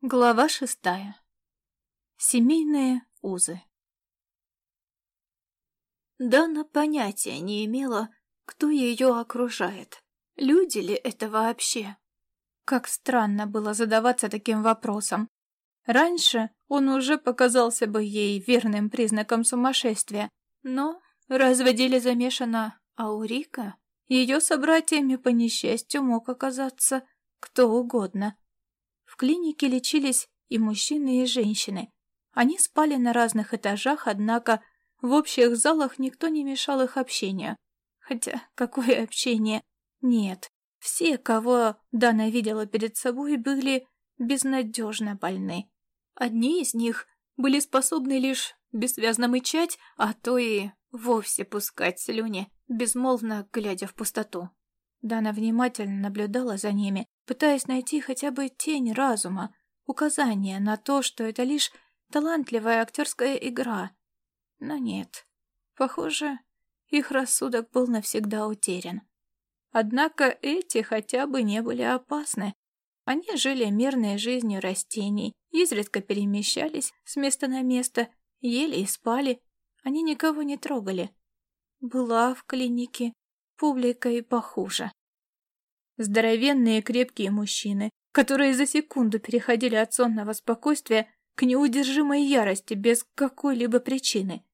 Глава шестая. Семейные узы. Дана понятия не имела, кто ее окружает. Люди ли это вообще? Как странно было задаваться таким вопросом. Раньше он уже показался бы ей верным признаком сумасшествия, но разве деле замешана Аурика? Ее собратьями по несчастью мог оказаться кто угодно клинике лечились и мужчины, и женщины. Они спали на разных этажах, однако в общих залах никто не мешал их общению. Хотя, какое общение? Нет. Все, кого Дана видела перед собой, были безнадежно больны. Одни из них были способны лишь бессвязно мычать, а то и вовсе пускать слюни, безмолвно глядя в пустоту. Дана внимательно наблюдала за ними, пытаясь найти хотя бы тень разума, указание на то, что это лишь талантливая актерская игра. Но нет. Похоже, их рассудок был навсегда утерян. Однако эти хотя бы не были опасны. Они жили мирной жизнью растений, изредка перемещались с места на место, ели и спали. Они никого не трогали. Была в клинике публика и похуже. Здоровенные крепкие мужчины, которые за секунду переходили от сонного спокойствия к неудержимой ярости без какой-либо причины.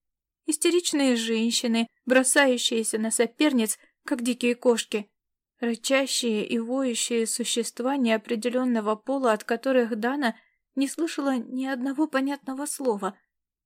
Истеричные женщины, бросающиеся на соперниц, как дикие кошки. Рычащие и воющие существа неопределенного пола, от которых Дана не слышала ни одного понятного слова.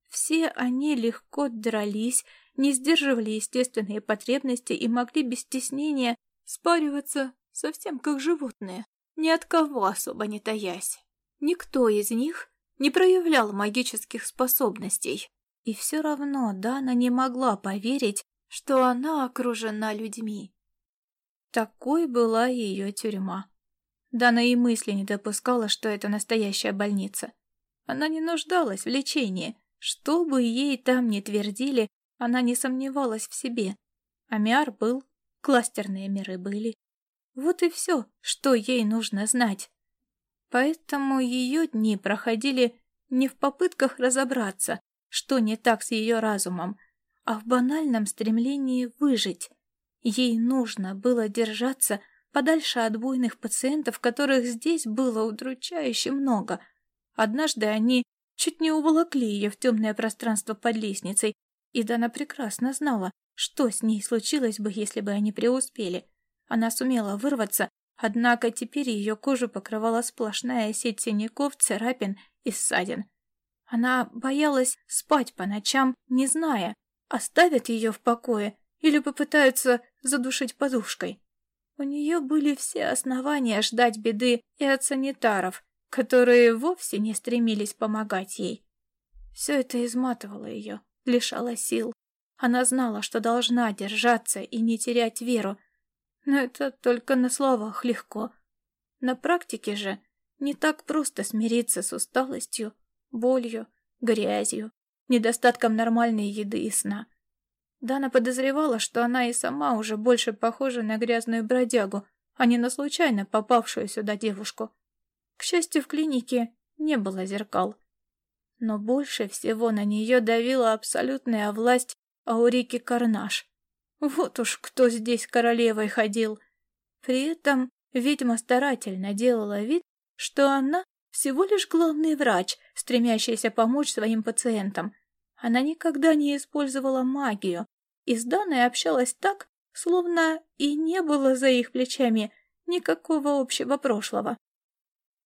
Все они легко дрались, не сдерживали естественные потребности и могли без стеснения спариваться совсем как животные, ни от кого особо не таясь. Никто из них не проявлял магических способностей. И все равно Дана не могла поверить, что она окружена людьми. Такой была ее тюрьма. Дана и мысли не допускала, что это настоящая больница. Она не нуждалась в лечении. Что бы ей там ни твердили, она не сомневалась в себе. Амиар был, кластерные миры были, вот и все, что ей нужно знать. Поэтому ее дни проходили не в попытках разобраться, что не так с ее разумом, а в банальном стремлении выжить. Ей нужно было держаться подальше от буйных пациентов, которых здесь было удручающе много. Однажды они чуть не уволокли ее в темное пространство под лестницей, и Дана прекрасно знала, что с ней случилось бы, если бы они преуспели. Она сумела вырваться, однако теперь ее кожу покрывала сплошная сеть синяков, царапин и ссадин. Она боялась спать по ночам, не зная, оставят ее в покое или попытаются задушить подушкой. У нее были все основания ждать беды и от санитаров, которые вовсе не стремились помогать ей. Все это изматывало ее, лишало сил. Она знала, что должна держаться и не терять веру, но это только на словах легко. На практике же не так просто смириться с усталостью, болью, грязью, недостатком нормальной еды и сна. Дана подозревала, что она и сама уже больше похожа на грязную бродягу, а не на случайно попавшую сюда девушку. К счастью, в клинике не было зеркал. Но больше всего на нее давила абсолютная власть Аурики Карнаш. Вот уж кто здесь королевой ходил. При этом ведьма старательно делала вид, что она всего лишь главный врач, стремящийся помочь своим пациентам. Она никогда не использовала магию и с Даной общалась так, словно и не было за их плечами никакого общего прошлого.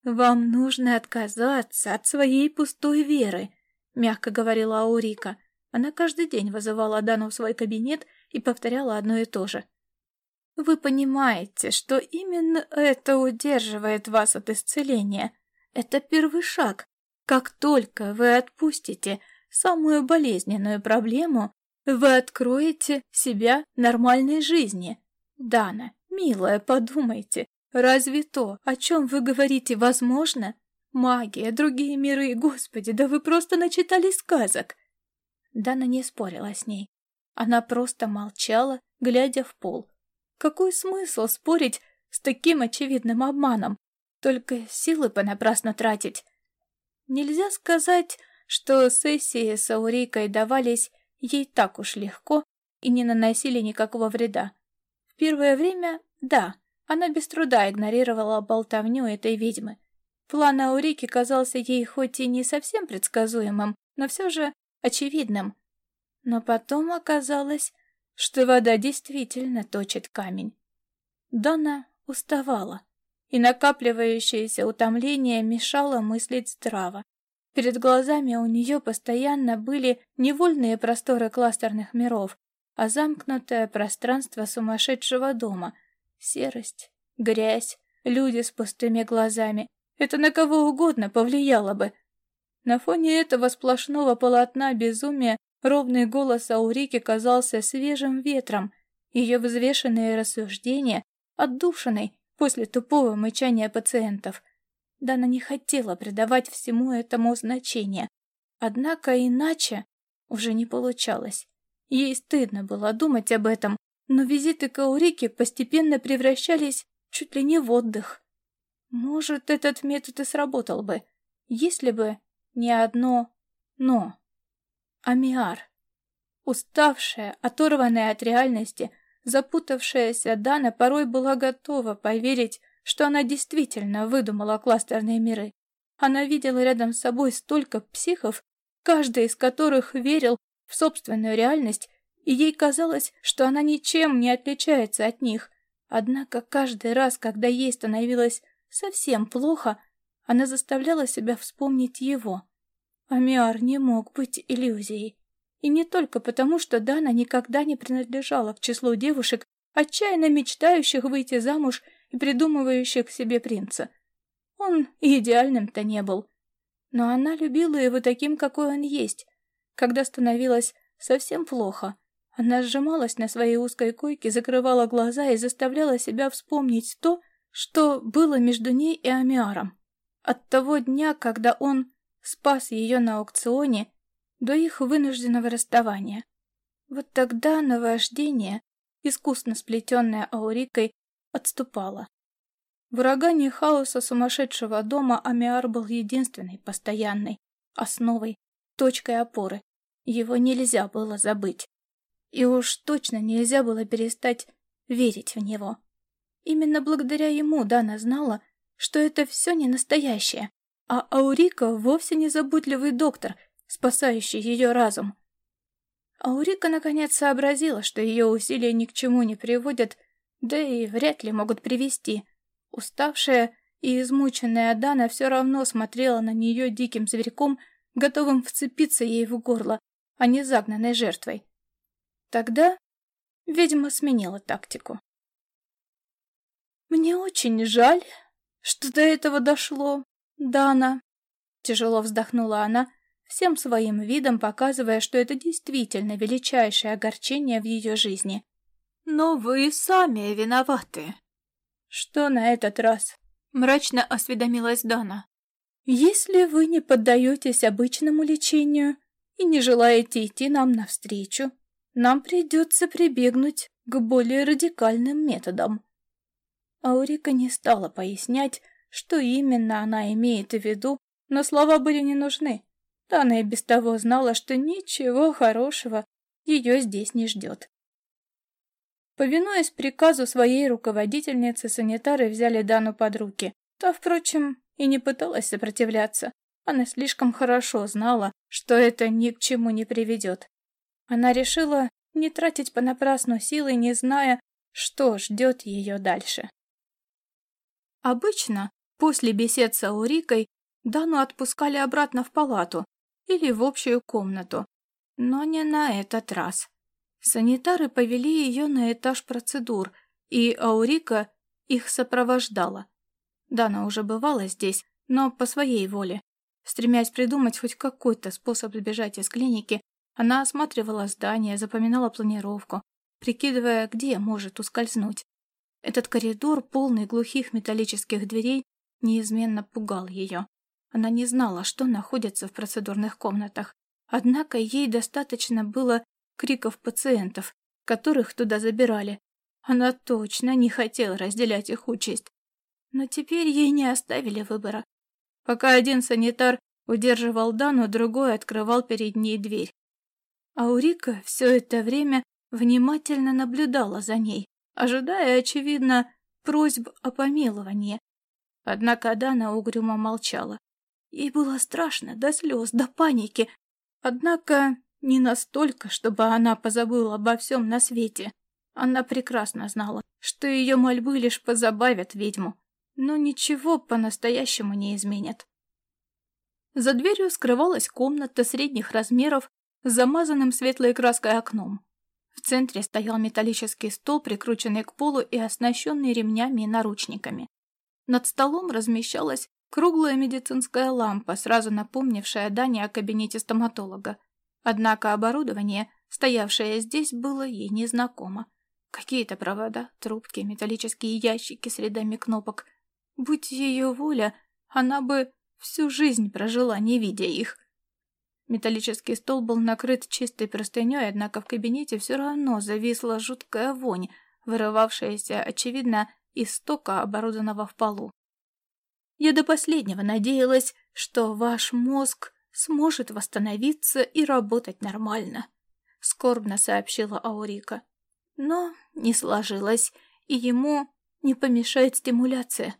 «Вам нужно отказаться от своей пустой веры», — мягко говорила Аурика. Она каждый день вызывала Дану в свой кабинет и повторяла одно и то же. Вы понимаете, что именно это удерживает вас от исцеления. Это первый шаг. Как только вы отпустите самую болезненную проблему, вы откроете себя нормальной жизни. Дана, милая, подумайте, разве то, о чем вы говорите, возможно? Магия, другие миры, господи, да вы просто начитали сказок. Дана не спорила с ней. Она просто молчала, глядя в пол. Какой смысл спорить с таким очевидным обманом? Только силы понапрасну тратить. Нельзя сказать, что сессии с Аурикой давались ей так уж легко и не наносили никакого вреда. В первое время, да, она без труда игнорировала болтовню этой ведьмы. План Аурики казался ей хоть и не совсем предсказуемым, но все же очевидным. Но потом оказалось, что вода действительно точит камень. Дона уставала, и накапливающееся утомление мешало мыслить здраво. Перед глазами у нее постоянно были невольные просторы кластерных миров, а замкнутое пространство сумасшедшего дома, серость, грязь, люди с пустыми глазами. Это на кого угодно повлияло бы. На фоне этого сплошного полотна безумия ровный голос Аурики казался свежим ветром, ее взвешенные рассуждения отдушиной после тупого мычания пациентов. Дана не хотела придавать всему этому значения, однако иначе уже не получалось. Ей стыдно было думать об этом, но визиты к Аурике постепенно превращались чуть ли не в отдых. Может, этот метод и сработал бы, если бы не одно «но». Амиар. Уставшая, оторванная от реальности, запутавшаяся Дана порой была готова поверить, что она действительно выдумала кластерные миры. Она видела рядом с собой столько психов, каждый из которых верил в собственную реальность, и ей казалось, что она ничем не отличается от них. Однако каждый раз, когда ей становилось совсем плохо, она заставляла себя вспомнить его. Амиар не мог быть иллюзией. И не только потому, что Дана никогда не принадлежала к числу девушек, отчаянно мечтающих выйти замуж и придумывающих себе принца. Он идеальным-то не был. Но она любила его таким, какой он есть. Когда становилось совсем плохо, она сжималась на своей узкой койке, закрывала глаза и заставляла себя вспомнить то, что было между ней и Амиаром. От того дня, когда он спас ее на аукционе, до их вынужденного расставания. Вот тогда наваждение, искусно сплетенное Аурикой, отступало. В урагане хаоса сумасшедшего дома Амиар был единственной, постоянной, основой, точкой опоры. Его нельзя было забыть. И уж точно нельзя было перестать верить в него. Именно благодаря ему Дана знала, что это все не настоящее, а Аурика вовсе не заботливый доктор, спасающий ее разум. Аурика наконец сообразила, что ее усилия ни к чему не приводят, да и вряд ли могут привести. Уставшая и измученная Дана все равно смотрела на нее диким зверьком, готовым вцепиться ей в горло, а не загнанной жертвой. Тогда ведьма сменила тактику. «Мне очень жаль, что до этого дошло, Дана», — тяжело вздохнула она, всем своим видом показывая, что это действительно величайшее огорчение в ее жизни. «Но вы сами виноваты». «Что на этот раз?» — мрачно осведомилась Дана. «Если вы не поддаетесь обычному лечению и не желаете идти нам навстречу, нам придется прибегнуть к более радикальным методам». Аурика не стала пояснять, что именно она имеет в виду, но слова были не нужны. Она и без того знала, что ничего хорошего ее здесь не ждет. Повинуясь приказу своей руководительницы, санитары взяли Дану под руки. Та, впрочем, и не пыталась сопротивляться. Она слишком хорошо знала, что это ни к чему не приведет. Она решила не тратить понапрасну силы, не зная, что ждет ее дальше. Обычно, после бесед с Аурикой, Дану отпускали обратно в палату, или в общую комнату. Но не на этот раз. Санитары повели ее на этаж процедур, и Аурика их сопровождала. Дана уже бывала здесь, но по своей воле. Стремясь придумать хоть какой-то способ сбежать из клиники, она осматривала здание, запоминала планировку, прикидывая, где может ускользнуть. Этот коридор, полный глухих металлических дверей, неизменно пугал ее. Она не знала, что находится в процедурных комнатах. Однако ей достаточно было криков пациентов, которых туда забирали. Она точно не хотела разделять их участь. Но теперь ей не оставили выбора. Пока один санитар удерживал Дану, другой открывал перед ней дверь. Аурика все это время внимательно наблюдала за ней, ожидая, очевидно, просьб о помиловании. Однако Дана угрюмо молчала. Ей было страшно, до слез, до паники. Однако не настолько, чтобы она позабыла обо всем на свете. Она прекрасно знала, что ее мольбы лишь позабавят ведьму, но ничего по-настоящему не изменят. За дверью скрывалась комната средних размеров с замазанным светлой краской окном. В центре стоял металлический стол, прикрученный к полу и оснащенный ремнями и наручниками. Над столом размещалась круглая медицинская лампа, сразу напомнившая Дане о кабинете стоматолога. Однако оборудование, стоявшее здесь, было ей незнакомо. Какие-то провода, трубки, металлические ящики с рядами кнопок. Будь ее воля, она бы всю жизнь прожила, не видя их. Металлический стол был накрыт чистой простыней, однако в кабинете все равно зависла жуткая вонь, вырывавшаяся, очевидно, из стока, оборудованного в полу. Я до последнего надеялась, что ваш мозг сможет восстановиться и работать нормально, скорбно сообщила Аурика. Но не сложилось, и ему не помешает стимуляция.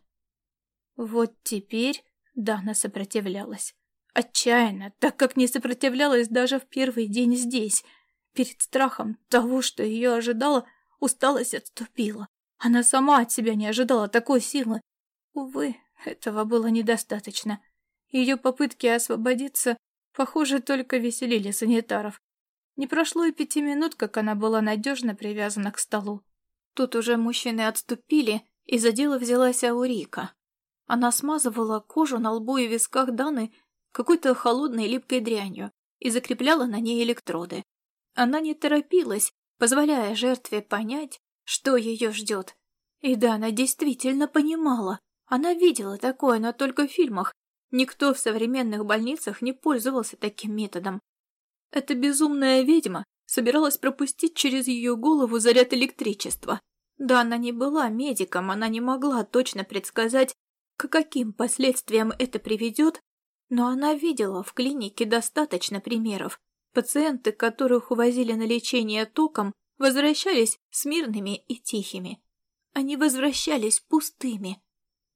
Вот теперь Дана сопротивлялась. Отчаянно, так как не сопротивлялась даже в первый день здесь. Перед страхом того, что ее ожидало, усталость отступила. Она сама от себя не ожидала такой силы. Увы, этого было недостаточно. Ее попытки освободиться, похоже, только веселили санитаров. Не прошло и пяти минут, как она была надежно привязана к столу. Тут уже мужчины отступили, и за дело взялась Аурика. Она смазывала кожу на лбу и висках Даны какой-то холодной липкой дрянью и закрепляла на ней электроды. Она не торопилась, позволяя жертве понять, что ее ждет. И да, она действительно понимала. Она видела такое, но только в фильмах. Никто в современных больницах не пользовался таким методом. Эта безумная ведьма собиралась пропустить через ее голову заряд электричества. Да, она не была медиком, она не могла точно предсказать, к каким последствиям это приведет, но она видела в клинике достаточно примеров. Пациенты, которых увозили на лечение током, возвращались смирными и тихими. Они возвращались пустыми.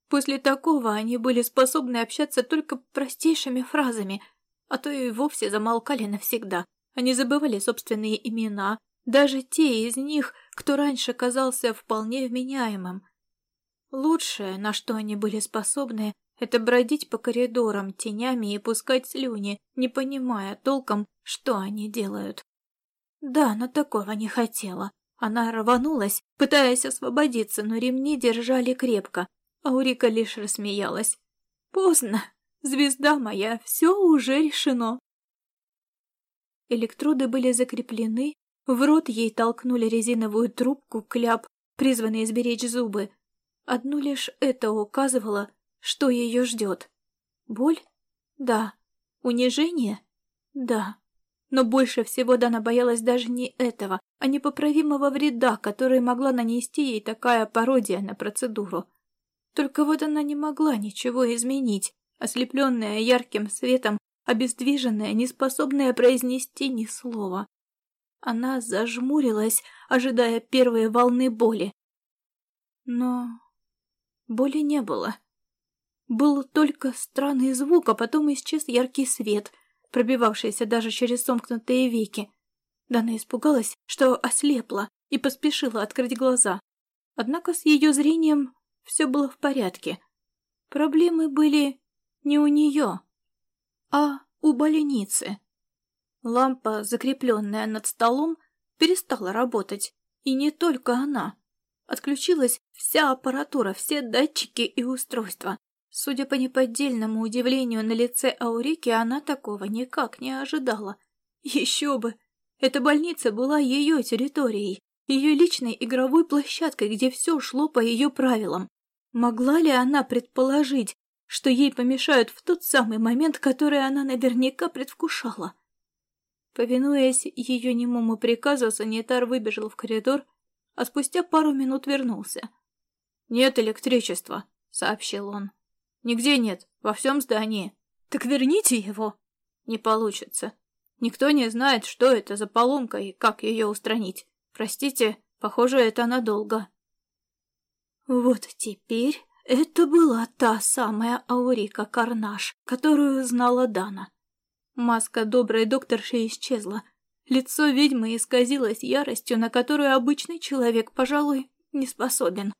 После такого они были способны общаться только простейшими фразами, а то и вовсе замолкали навсегда. Они забывали собственные имена, даже те из них, кто раньше казался вполне вменяемым. Лучшее, на что они были способны, это бродить по коридорам тенями и пускать слюни, не понимая толком, что они делают. Да, но такого не хотела. Она рванулась, пытаясь освободиться, но ремни держали крепко. Аурика лишь рассмеялась. «Поздно. Звезда моя, все уже решено». Электроды были закреплены, в рот ей толкнули резиновую трубку, кляп, призванный изберечь зубы. Одно лишь это указывало, что ее ждет? Боль? Да. Унижение? Да. Но больше всего Дана боялась даже не этого, а непоправимого вреда, который могла нанести ей такая пародия на процедуру. Только вот она не могла ничего изменить, ослепленная ярким светом, обездвиженная, неспособная произнести ни слова. Она зажмурилась, ожидая первой волны боли. Но боли не было. Был только странный звук, а потом исчез яркий свет, пробивавшийся даже через сомкнутые веки. Дана испугалась, что ослепла, и поспешила открыть глаза. Однако с ее зрением все было в порядке. Проблемы были не у нее, а у больницы. Лампа, закрепленная над столом, перестала работать, и не только она. Отключилась вся аппаратура, все датчики и устройства. Судя по неподдельному удивлению на лице Аурики, она такого никак не ожидала. Еще бы! Эта больница была ее территорией, ее личной игровой площадкой, где все шло по ее правилам. Могла ли она предположить, что ей помешают в тот самый момент, который она наверняка предвкушала? Повинуясь ее немому приказу, санитар выбежал в коридор, а спустя пару минут вернулся. «Нет электричества», — сообщил он. Нигде нет, во всем здании. Так верните его. Не получится. Никто не знает, что это за поломка и как ее устранить. Простите, похоже, это надолго. Вот теперь это была та самая Аурика Карнаш, которую знала Дана. Маска доброй докторши исчезла. Лицо ведьмы исказилось яростью, на которую обычный человек, пожалуй, не способен.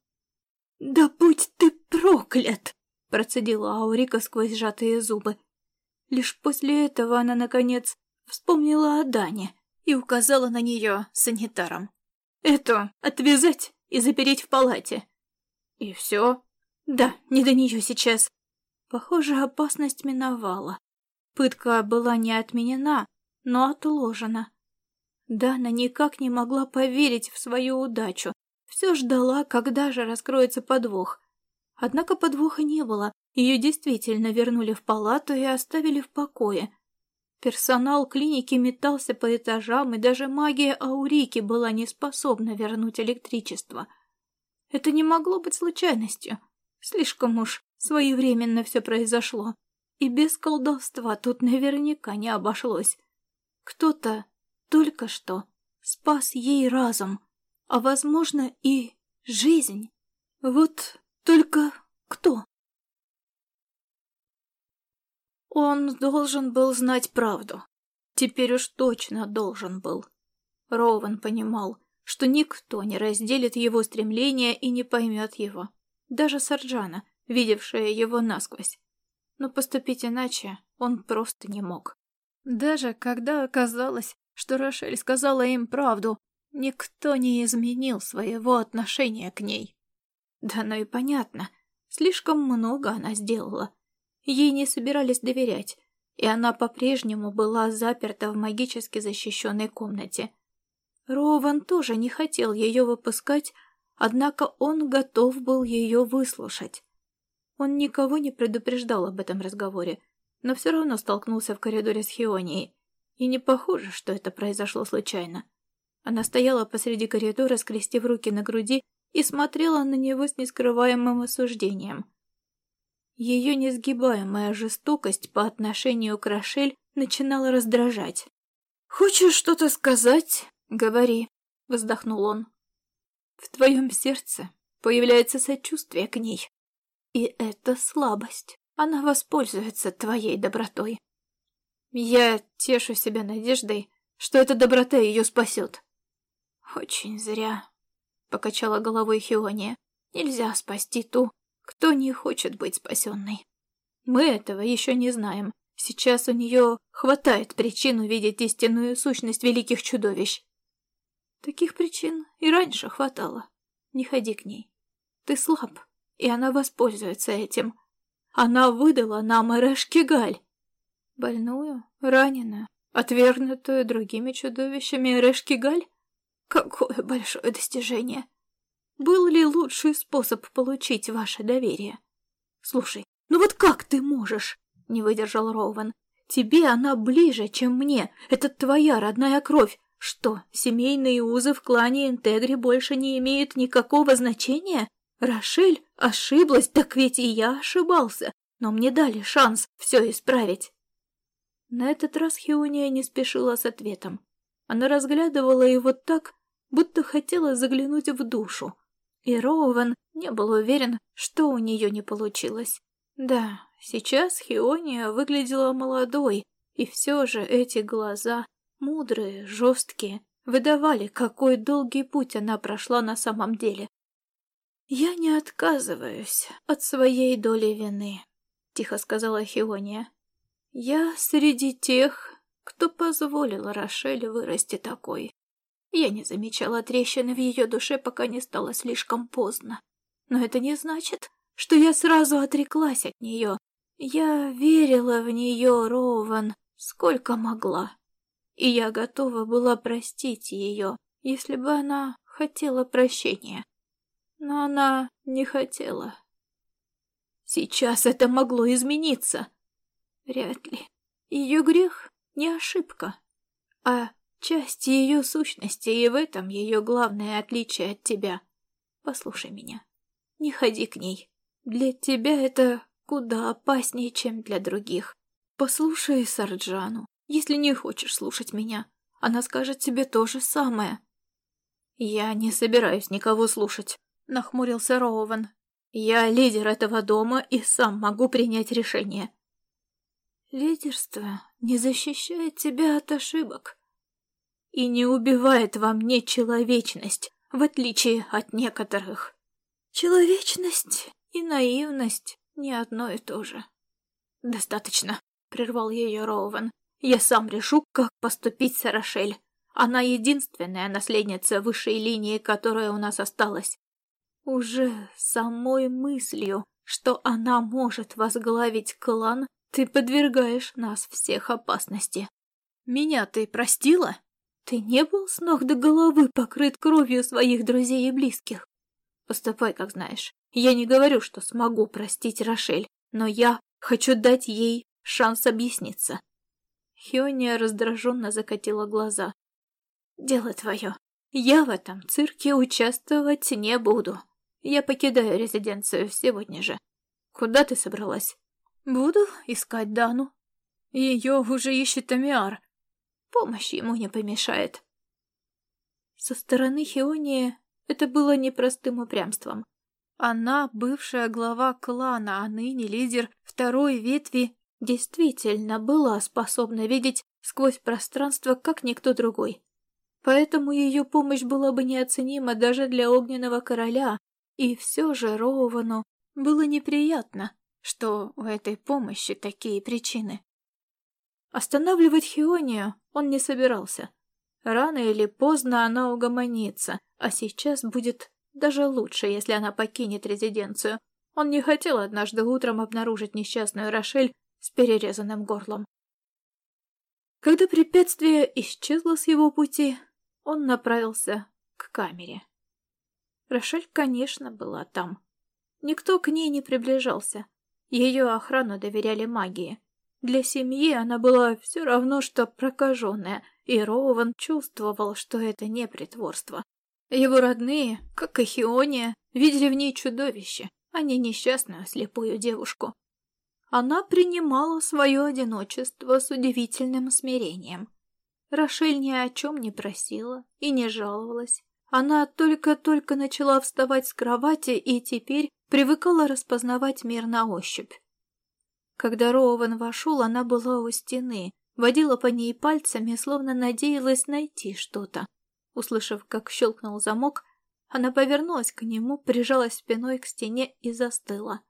«Да будь ты проклят!» — процедила Аурика сквозь сжатые зубы. Лишь после этого она, наконец, вспомнила о Дане и указала на нее санитаром. «Эту отвязать и запереть в палате». «И все?» «Да, не до нее сейчас». Похоже, опасность миновала. Пытка была не отменена, но отложена. Дана никак не могла поверить в свою удачу. Все ждала, когда же раскроется подвох. Однако подвоха не было. Ее действительно вернули в палату и оставили в покое. Персонал клиники метался по этажам, и даже магия Аурики была не способна вернуть электричество. Это не могло быть случайностью. Слишком уж своевременно все произошло. И без колдовства тут наверняка не обошлось. Кто-то только что спас ей разум, а, возможно, и жизнь. Вот только кто? Он должен был знать правду. Теперь уж точно должен был. Рован понимал, что никто не разделит его стремления и не поймет его. Даже Сарджана, видевшая его насквозь. Но поступить иначе он просто не мог. Даже когда оказалось, что Рошель сказала им правду, никто не изменил своего отношения к ней. Да ну и понятно, слишком много она сделала. Ей не собирались доверять, и она по-прежнему была заперта в магически защищенной комнате. Рован тоже не хотел ее выпускать, однако он готов был ее выслушать. Он никого не предупреждал об этом разговоре, но все равно столкнулся в коридоре с Хионией, и не похоже, что это произошло случайно. Она стояла посреди коридора, скрестив руки на груди, и смотрела на него с нескрываемым осуждением. Ее несгибаемая жестокость по отношению к Рошель начинала раздражать. «Хочешь что-то сказать? Говори», — вздохнул он. «В твоем сердце появляется сочувствие к ней. И это слабость. Она воспользуется твоей добротой. Я тешу себя надеждой, что эта доброта ее спасет». «Очень зря», — покачала головой Хиония. «Нельзя спасти ту, кто не хочет быть спасенной. Мы этого еще не знаем. Сейчас у нее хватает причин увидеть истинную сущность великих чудовищ. Таких причин и раньше хватало. Не ходи к ней. Ты слаб, и она воспользуется этим. Она выдала нам Эрешкигаль. Больную, раненую, отвергнутую другими чудовищами Эрешкигаль? Какое большое достижение! Был ли лучший способ получить ваше доверие? Слушай, ну вот как ты можешь? Не выдержал Роуэн. Тебе она ближе, чем мне. Это твоя родная кровь. Что, семейные узы в клане Интегри больше не имеют никакого значения? Рошель ошиблась, так ведь и я ошибался. Но мне дали шанс все исправить. На этот раз Хиония не спешила с ответом. Она разглядывала его так, будто хотела заглянуть в душу, и Роуэн не был уверен, что у нее не получилось. Да, сейчас Хиония выглядела молодой, и все же эти глаза, мудрые, жесткие, выдавали, какой долгий путь она прошла на самом деле. «Я не отказываюсь от своей доли вины», — тихо сказала Хиония. «Я среди тех, кто позволил Рошель вырасти такой. Я не замечала трещины в ее душе, пока не стало слишком поздно. Но это не значит, что я сразу отреклась от нее. Я верила в нее, Роуван, сколько могла. И я готова была простить ее, если бы она хотела прощения. Но она не хотела. Сейчас это могло измениться. Вряд ли. Ее грех не ошибка, а часть ее сущности, и в этом ее главное отличие от тебя. Послушай меня. Не ходи к ней. Для тебя это куда опаснее, чем для других. Послушай Сарджану, если не хочешь слушать меня. Она скажет тебе то же самое. Я не собираюсь никого слушать, нахмурился Роуэн. Я лидер этого дома и сам могу принять решение. Лидерство не защищает тебя от ошибок и не убивает во мне человечность, в отличие от некоторых. Человечность и наивность не одно и то же. Достаточно, прервал ее Роуэн. Я сам решу, как поступить с Рошель. Она единственная наследница высшей линии, которая у нас осталась. Уже самой мыслью, что она может возглавить клан, ты подвергаешь нас всех опасности. Меня ты простила? Ты не был с ног до головы покрыт кровью своих друзей и близких? Поступай, как знаешь. Я не говорю, что смогу простить Рошель, но я хочу дать ей шанс объясниться. Хиония раздраженно закатила глаза. «Дело твое. Я в этом цирке участвовать не буду. Я покидаю резиденцию сегодня же. Куда ты собралась?» «Буду искать Дану. Ее уже ищет Амиар. Помощь ему не помешает». Со стороны Хионии это было непростым упрямством. Она, бывшая глава клана, а ныне лидер второй ветви, действительно была способна видеть сквозь пространство, как никто другой. Поэтому ее помощь была бы неоценима даже для огненного короля, и все же Роувану было неприятно, что у этой помощи такие причины. Останавливать Хионию он не собирался. Рано или поздно она угомонится, а сейчас будет даже лучше, если она покинет резиденцию. Он не хотел однажды утром обнаружить несчастную Рошель с перерезанным горлом. Когда препятствие исчезло с его пути, он направился к камере. Рошель, конечно, была там. Никто к ней не приближался. Ее охрану доверяли магии. Для семьи она была все равно, что прокаженная, и Роуэн чувствовал, что это не притворство. Его родные, как и Хиония, видели в ней чудовище, а не несчастную слепую девушку. Она принимала свое одиночество с удивительным смирением. Рошель ни о чем не просила и не жаловалась. Она только-только начала вставать с кровати и теперь привыкала распознавать мир на ощупь. Когда Роуэн вошел, она была у стены, водила по ней пальцами, словно надеялась найти что-то. Услышав, как щелкнул замок, она повернулась к нему, прижалась спиной к стене и застыла.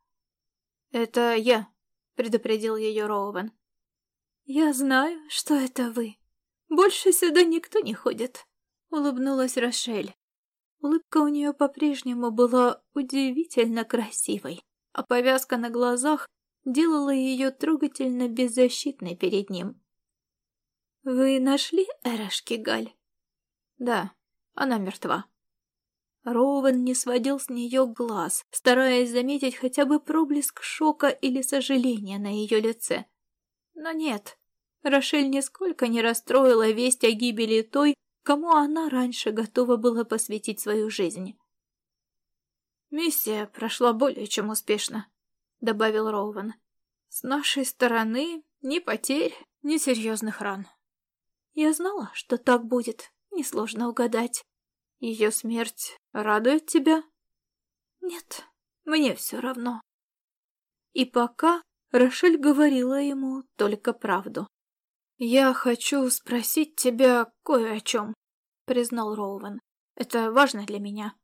«Это я», предупредил ее Роуэн. «Я знаю, что это вы. Больше сюда никто не ходит», — улыбнулась Рошель. Улыбка у нее по-прежнему была удивительно красивой, а повязка на глазах делала ее трогательно беззащитной перед ним. «Вы нашли Эрошки Галь?» «Да, она мертва», Роуэн не сводил с нее глаз, стараясь заметить хотя бы проблеск шока или сожаления на ее лице. Но нет, Рошель нисколько не расстроила весть о гибели той, кому она раньше готова была посвятить свою жизнь. «Миссия прошла более чем успешно», — добавил Роуэн. «С нашей стороны ни потерь, ни серьезных ран». «Я знала, что так будет, несложно угадать». Ее смерть радует тебя? Нет, мне все равно. И пока Рошель говорила ему только правду. «Я хочу спросить тебя кое о чем», — признал Роуэн. «Это важно для меня.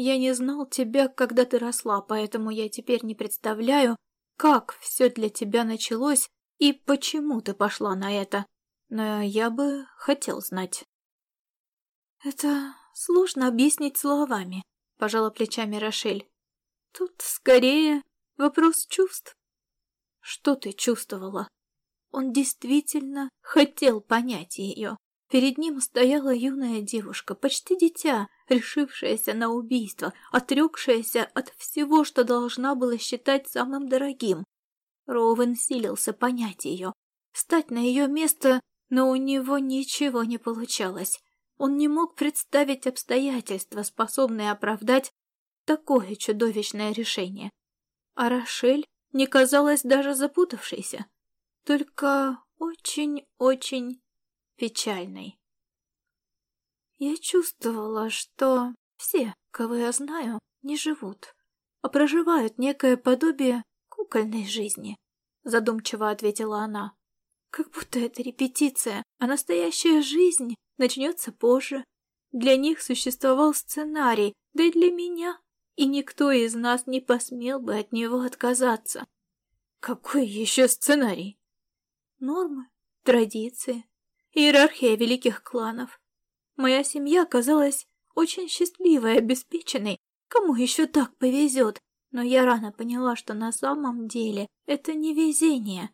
Я не знал тебя, когда ты росла, поэтому я теперь не представляю, как все для тебя началось и почему ты пошла на это. Но я бы хотел знать». «Это сложно объяснить словами», — пожала плечами Рошель. «Тут скорее вопрос чувств». «Что ты чувствовала?» Он действительно хотел понять ее. Перед ним стояла юная девушка, почти дитя, решившаяся на убийство, отрекшаяся от всего, что должна была считать самым дорогим. Роуэн силился понять ее, стать на ее место, но у него ничего не получалось. Он не мог представить обстоятельства, способные оправдать такое чудовищное решение. А Рошель не казалась даже запутавшейся. только очень-очень печальной. Я чувствовала, что все, кого я знаю, не живут, а проживают некое подобие кукольной жизни, задумчиво ответила она. Как будто это репетиция, а настоящая жизнь начнется позже. Для них существовал сценарий, да и для меня, и никто из нас не посмел бы от него отказаться. Какой еще сценарий? Нормы, традиции, иерархия великих кланов. Моя семья казалась очень счастливой и обеспеченной, кому еще так повезет, но я рано поняла, что на самом деле это не везение.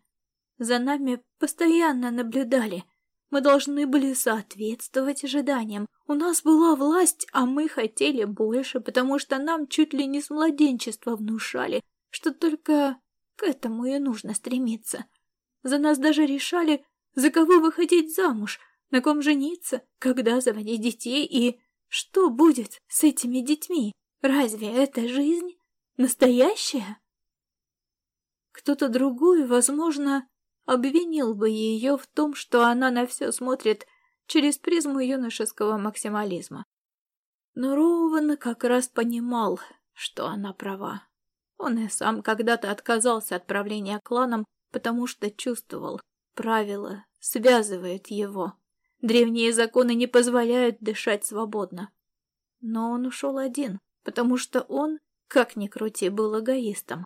За нами постоянно наблюдали. Мы должны были соответствовать ожиданиям. У нас была власть, а мы хотели больше, потому что нам чуть ли не с младенчества внушали, что только к этому и нужно стремиться. За нас даже решали, за кого выходить замуж, на ком жениться, когда заводить детей и что будет с этими детьми. Разве это жизнь? Настоящая? Кто-то другой, возможно, обвинил бы ее в том, что она на все смотрит через призму юношеского максимализма. Но Роуэн как раз понимал, что она права. Он и сам когда-то отказался от правления кланом, потому что чувствовал, правило связывает его. Древние законы не позволяют дышать свободно. Но он ушел один, потому что он, как ни крути, был эгоистом.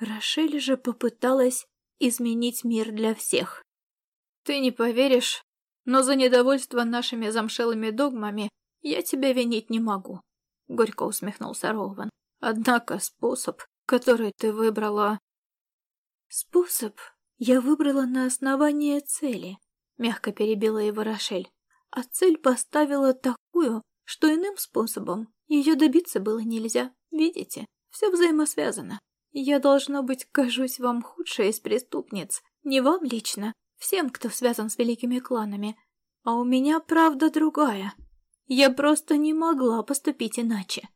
Рошель же попыталась изменить мир для всех. Ты не поверишь, но за недовольство нашими замшелыми догмами я тебя винить не могу. Горько усмехнулся Роуэн. Однако способ, который ты выбрала... Способ я выбрала на основании цели, мягко перебила его Рошель. А цель поставила такую, что иным способом ее добиться было нельзя. Видите, все взаимосвязано. Я, должно быть, кажусь вам худшей из преступниц. Не вам лично, всем, кто связан с великими кланами. А у меня правда другая. Я просто не могла поступить иначе.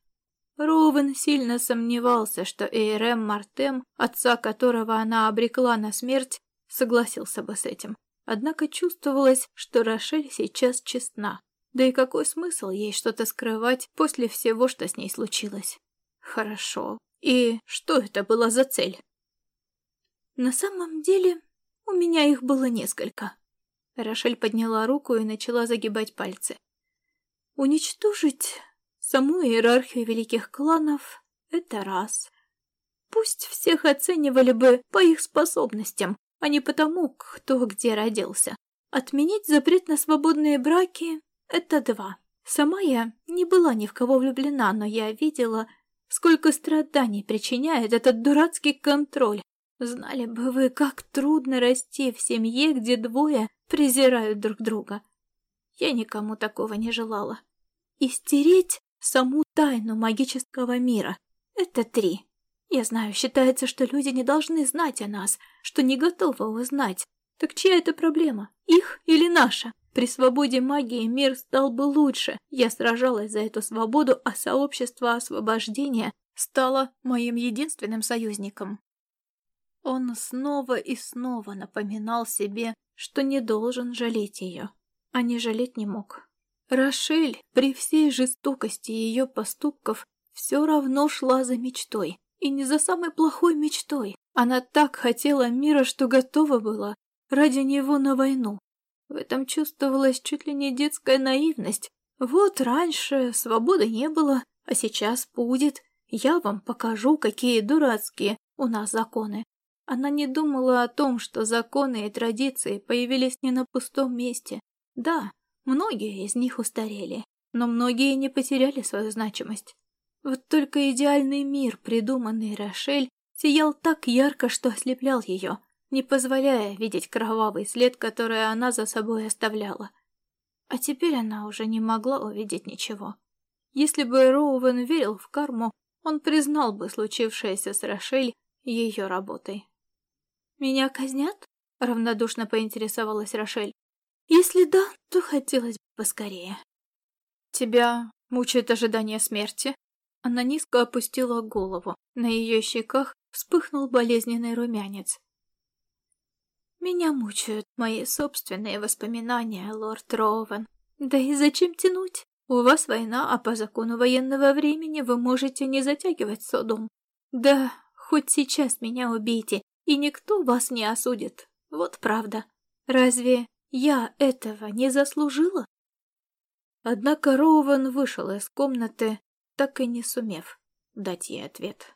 Роуэн сильно сомневался, что Эйрем Мартем, отца которого она обрекла на смерть, согласился бы с этим. Однако чувствовалось, что Рошель сейчас честна. Да и какой смысл ей что-то скрывать после всего, что с ней случилось? Хорошо, и что это была за цель? На самом деле, у меня их было несколько. Рошель подняла руку и начала загибать пальцы. Уничтожить саму иерархию великих кланов — это раз. Пусть всех оценивали бы по их способностям, а не потому, кто где родился. Отменить запрет на свободные браки — это два. Сама я не была ни в кого влюблена, но я видела, Сколько страданий причиняет этот дурацкий контроль. Знали бы вы, как трудно расти в семье, где двое презирают друг друга. Я никому такого не желала. И стереть саму тайну магического мира — это три. Я знаю, считается, что люди не должны знать о нас, что не готовы узнать. Так чья это проблема? Их или наша? При свободе магии мир стал бы лучше. Я сражалась за эту свободу, а сообщество освобождения стало моим единственным союзником. Он снова и снова напоминал себе, что не должен жалеть ее, а не жалеть не мог. Рошель, при всей жестокости ее поступков, все равно шла за мечтой. И не за самой плохой мечтой. Она так хотела мира, что готова была ради него на войну. В этом чувствовалась чуть ли не детская наивность. Вот раньше свободы не было, а сейчас будет. Я вам покажу, какие дурацкие у нас законы. Она не думала о том, что законы и традиции появились не на пустом месте. Да, многие из них устарели, но многие не потеряли свою значимость. Вот только идеальный мир, придуманный Рошель, сиял так ярко, что ослеплял ее — не позволяя видеть кровавый след, который она за собой оставляла. А теперь она уже не могла увидеть ничего. Если бы Роуэн верил в карму, он признал бы случившееся с Рошель ее работой. «Меня казнят?» — равнодушно поинтересовалась Рошель. «Если да, то хотелось бы поскорее». «Тебя мучает ожидание смерти?» Она низко опустила голову. На ее щеках вспыхнул болезненный румянец. Меня мучают мои собственные воспоминания, лорд Роуэн. Да и зачем тянуть? У вас война, а по закону военного времени вы можете не затягивать судом. Да, хоть сейчас меня убейте, и никто вас не осудит. Вот правда. Разве я этого не заслужила? Однако Роуэн вышел из комнаты, так и не сумев дать ей ответ.